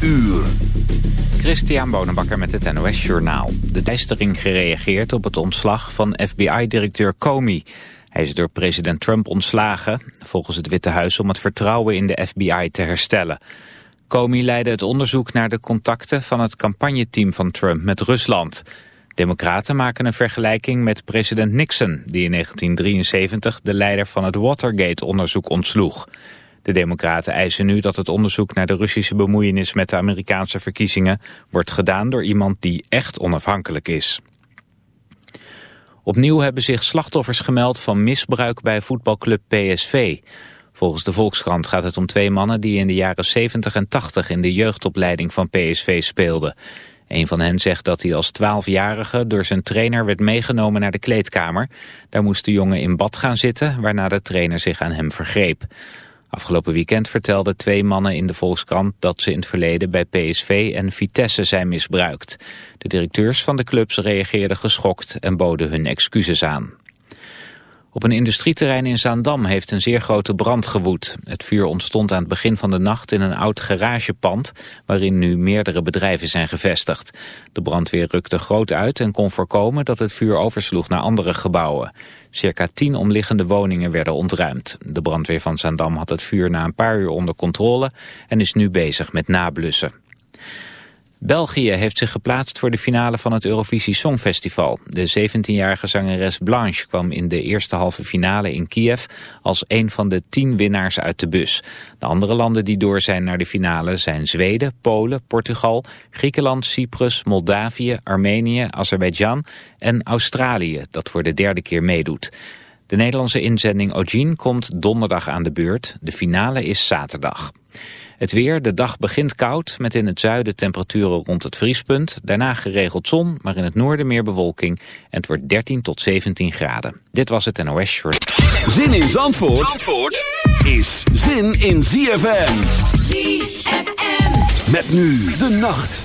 uur. Christian Bonenbakker met het NOS Journaal. De dijstering gereageerd op het ontslag van FBI-directeur Comey. Hij is door president Trump ontslagen, volgens het Witte Huis om het vertrouwen in de FBI te herstellen. Comey leidde het onderzoek naar de contacten van het campagneteam van Trump met Rusland. Democraten maken een vergelijking met president Nixon, die in 1973 de leider van het Watergate-onderzoek ontsloeg. De democraten eisen nu dat het onderzoek naar de Russische bemoeienis met de Amerikaanse verkiezingen wordt gedaan door iemand die echt onafhankelijk is. Opnieuw hebben zich slachtoffers gemeld van misbruik bij voetbalclub PSV. Volgens de Volkskrant gaat het om twee mannen die in de jaren 70 en 80 in de jeugdopleiding van PSV speelden. Een van hen zegt dat hij als twaalfjarige door zijn trainer werd meegenomen naar de kleedkamer. Daar moest de jongen in bad gaan zitten, waarna de trainer zich aan hem vergreep. Afgelopen weekend vertelden twee mannen in de Volkskrant dat ze in het verleden bij PSV en Vitesse zijn misbruikt. De directeurs van de clubs reageerden geschokt en boden hun excuses aan. Op een industrieterrein in Zaandam heeft een zeer grote brand gewoed. Het vuur ontstond aan het begin van de nacht in een oud garagepand... waarin nu meerdere bedrijven zijn gevestigd. De brandweer rukte groot uit en kon voorkomen dat het vuur oversloeg naar andere gebouwen. Circa tien omliggende woningen werden ontruimd. De brandweer van Zaandam had het vuur na een paar uur onder controle... en is nu bezig met nablussen. België heeft zich geplaatst voor de finale van het Eurovisie Songfestival. De 17-jarige zangeres Blanche kwam in de eerste halve finale in Kiev als een van de tien winnaars uit de bus. De andere landen die door zijn naar de finale zijn Zweden, Polen, Portugal, Griekenland, Cyprus, Moldavië, Armenië, Azerbeidzjan en Australië, dat voor de derde keer meedoet. De Nederlandse inzending Ogin komt donderdag aan de beurt. De finale is zaterdag. Het weer, de dag begint koud, met in het zuiden temperaturen rond het vriespunt. Daarna geregeld zon, maar in het noorden meer bewolking. En het wordt 13 tot 17 graden. Dit was het NOS Short. Zin in Zandvoort, Zandvoort is zin in ZFM. ZFM. Met nu de nacht.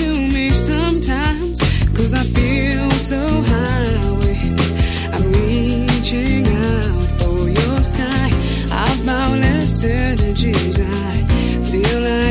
feel so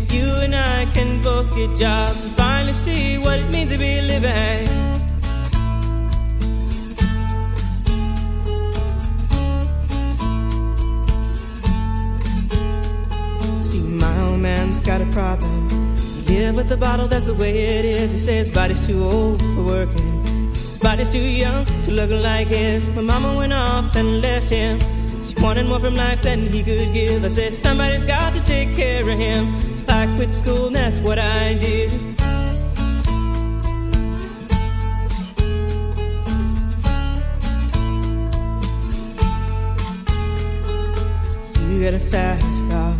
You and I can both get jobs and finally see what it means to be living. See, my old man's got a problem. Live with the bottle, that's the way it is. He says body's too old for working. His body's too young to look like his. My mama went off and left him. She wanted more from life than he could give. I said, somebody's got to take care of him. I quit school, and that's what I did. You got a fast car.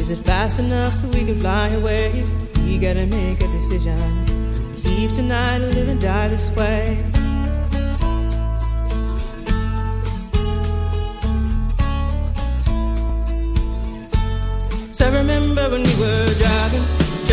Is it fast enough so we can fly away? We gotta make a decision. Leave tonight or live and die this way. So I remember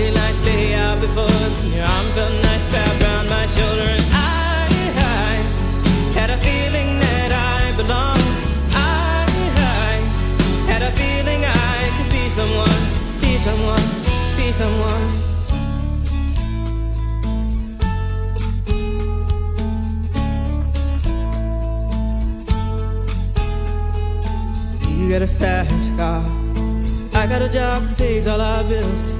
Out before your arm felt nice around my I, had a feeling that I belonged. I had a feeling I could be someone, be someone, be someone. You got a fast car. I got a job that pays all our bills.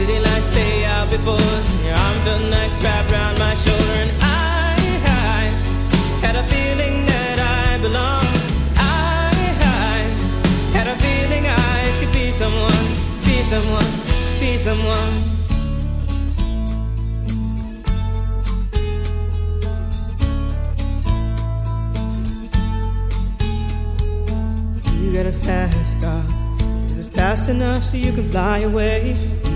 City lights stay out before us. Your arm felt nice wrapped around my shoulder. And I, I had a feeling that I belonged. I, I had a feeling I could be someone, be someone, be someone. You got a fast car. Is it fast enough so you can fly away?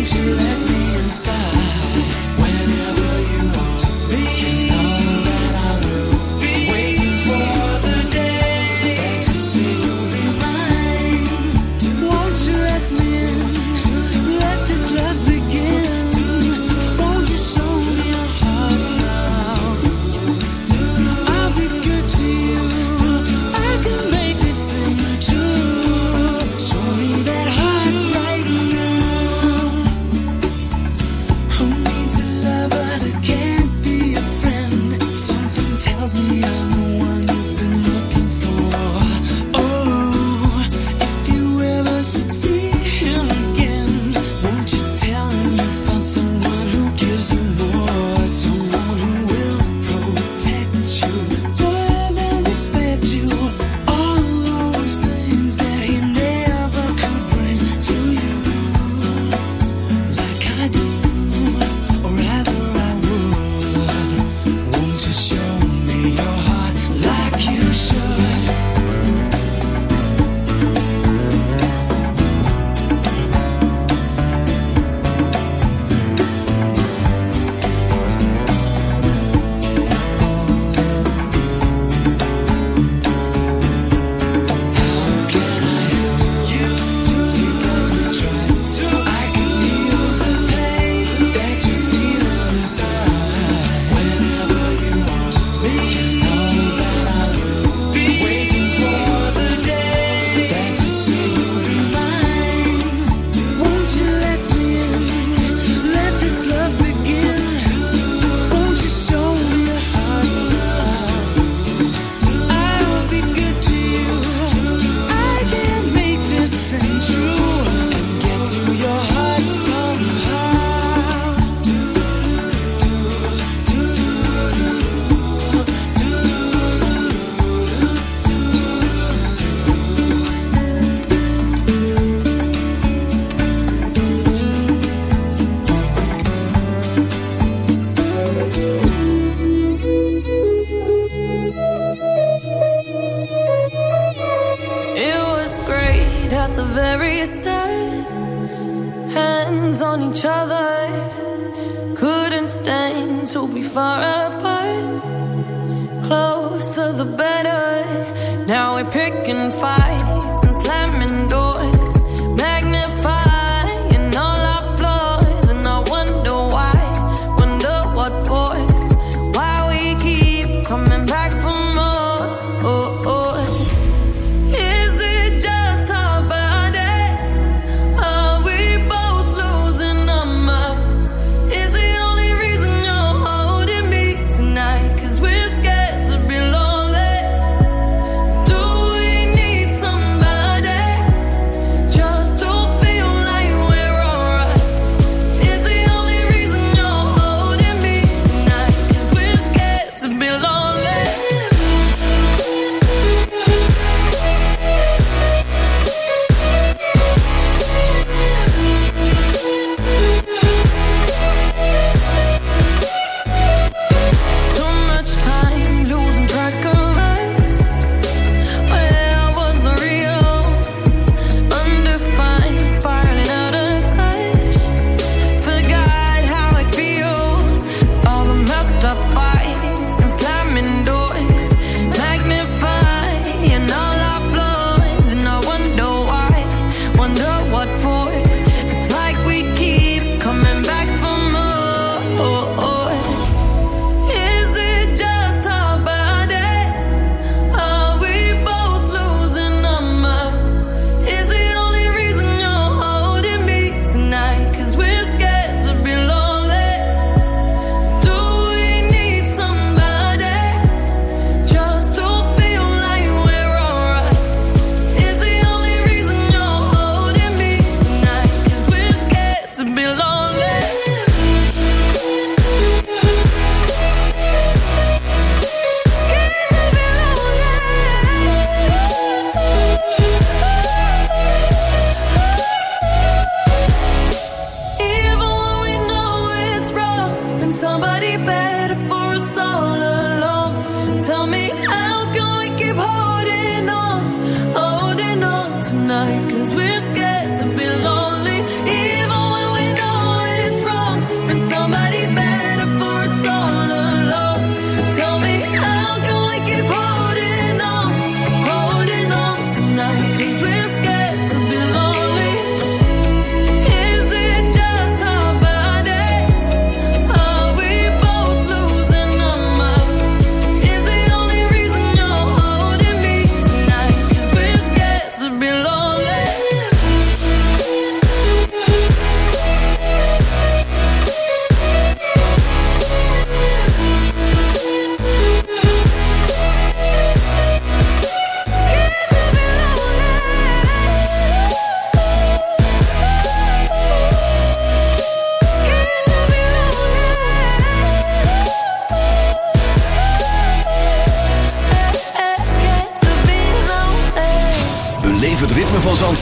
To let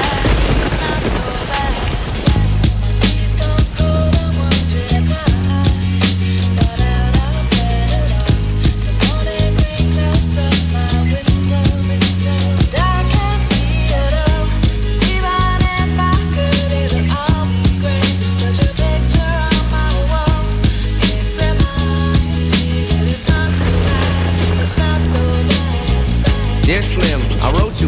Yeah.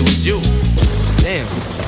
it was you. Damn.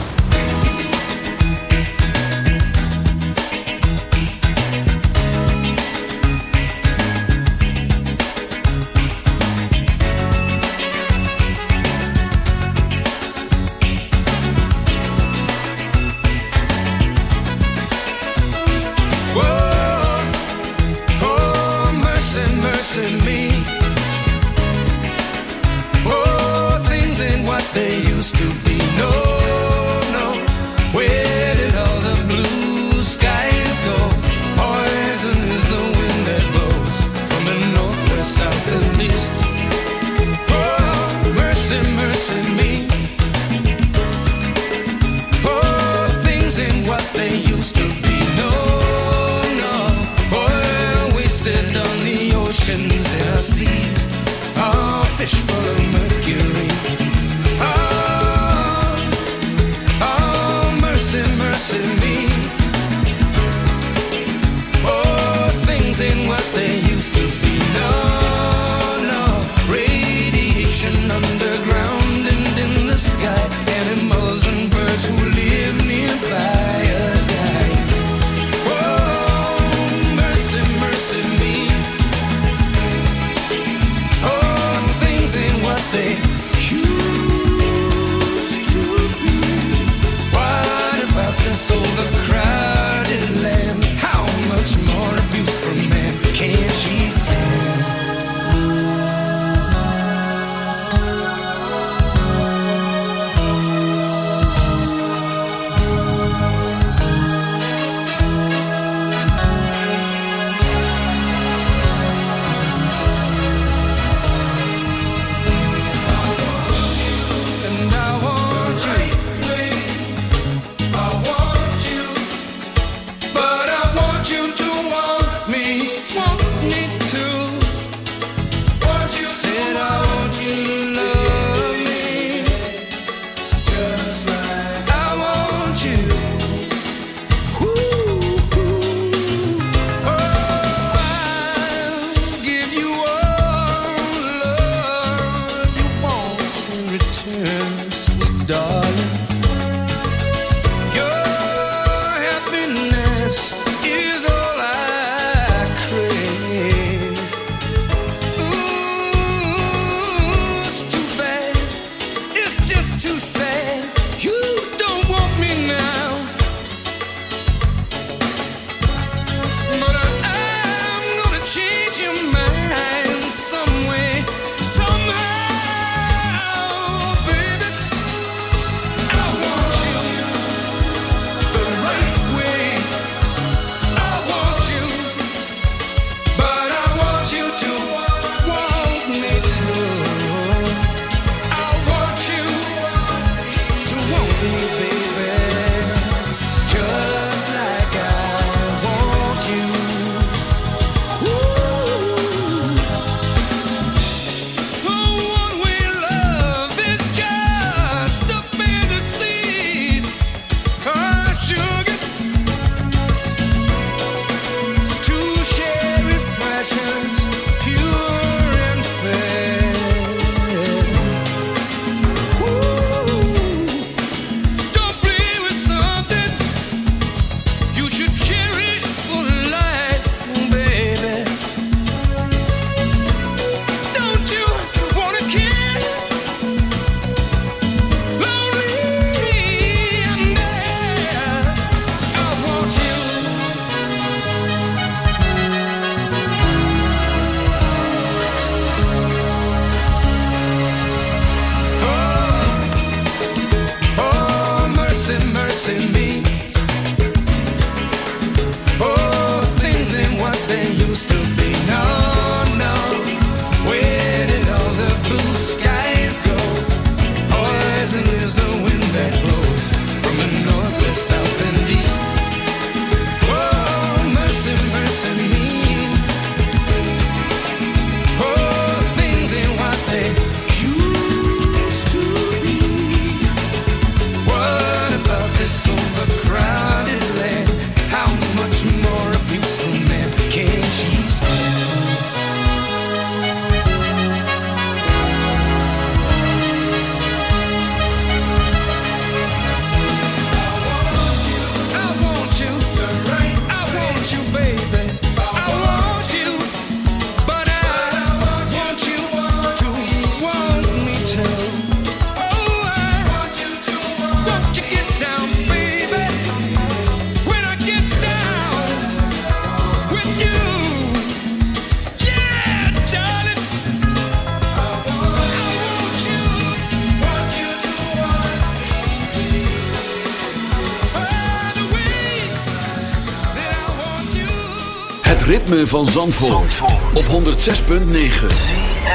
ritme van Zandvoort, op 106.9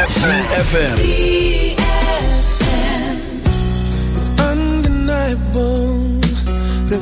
CFFM It's undeniable that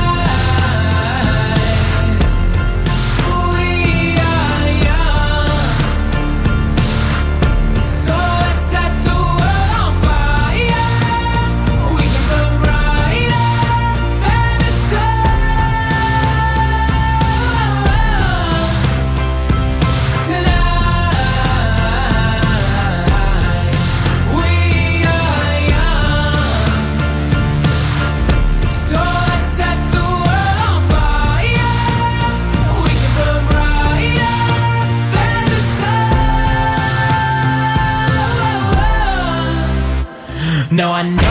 No, I know.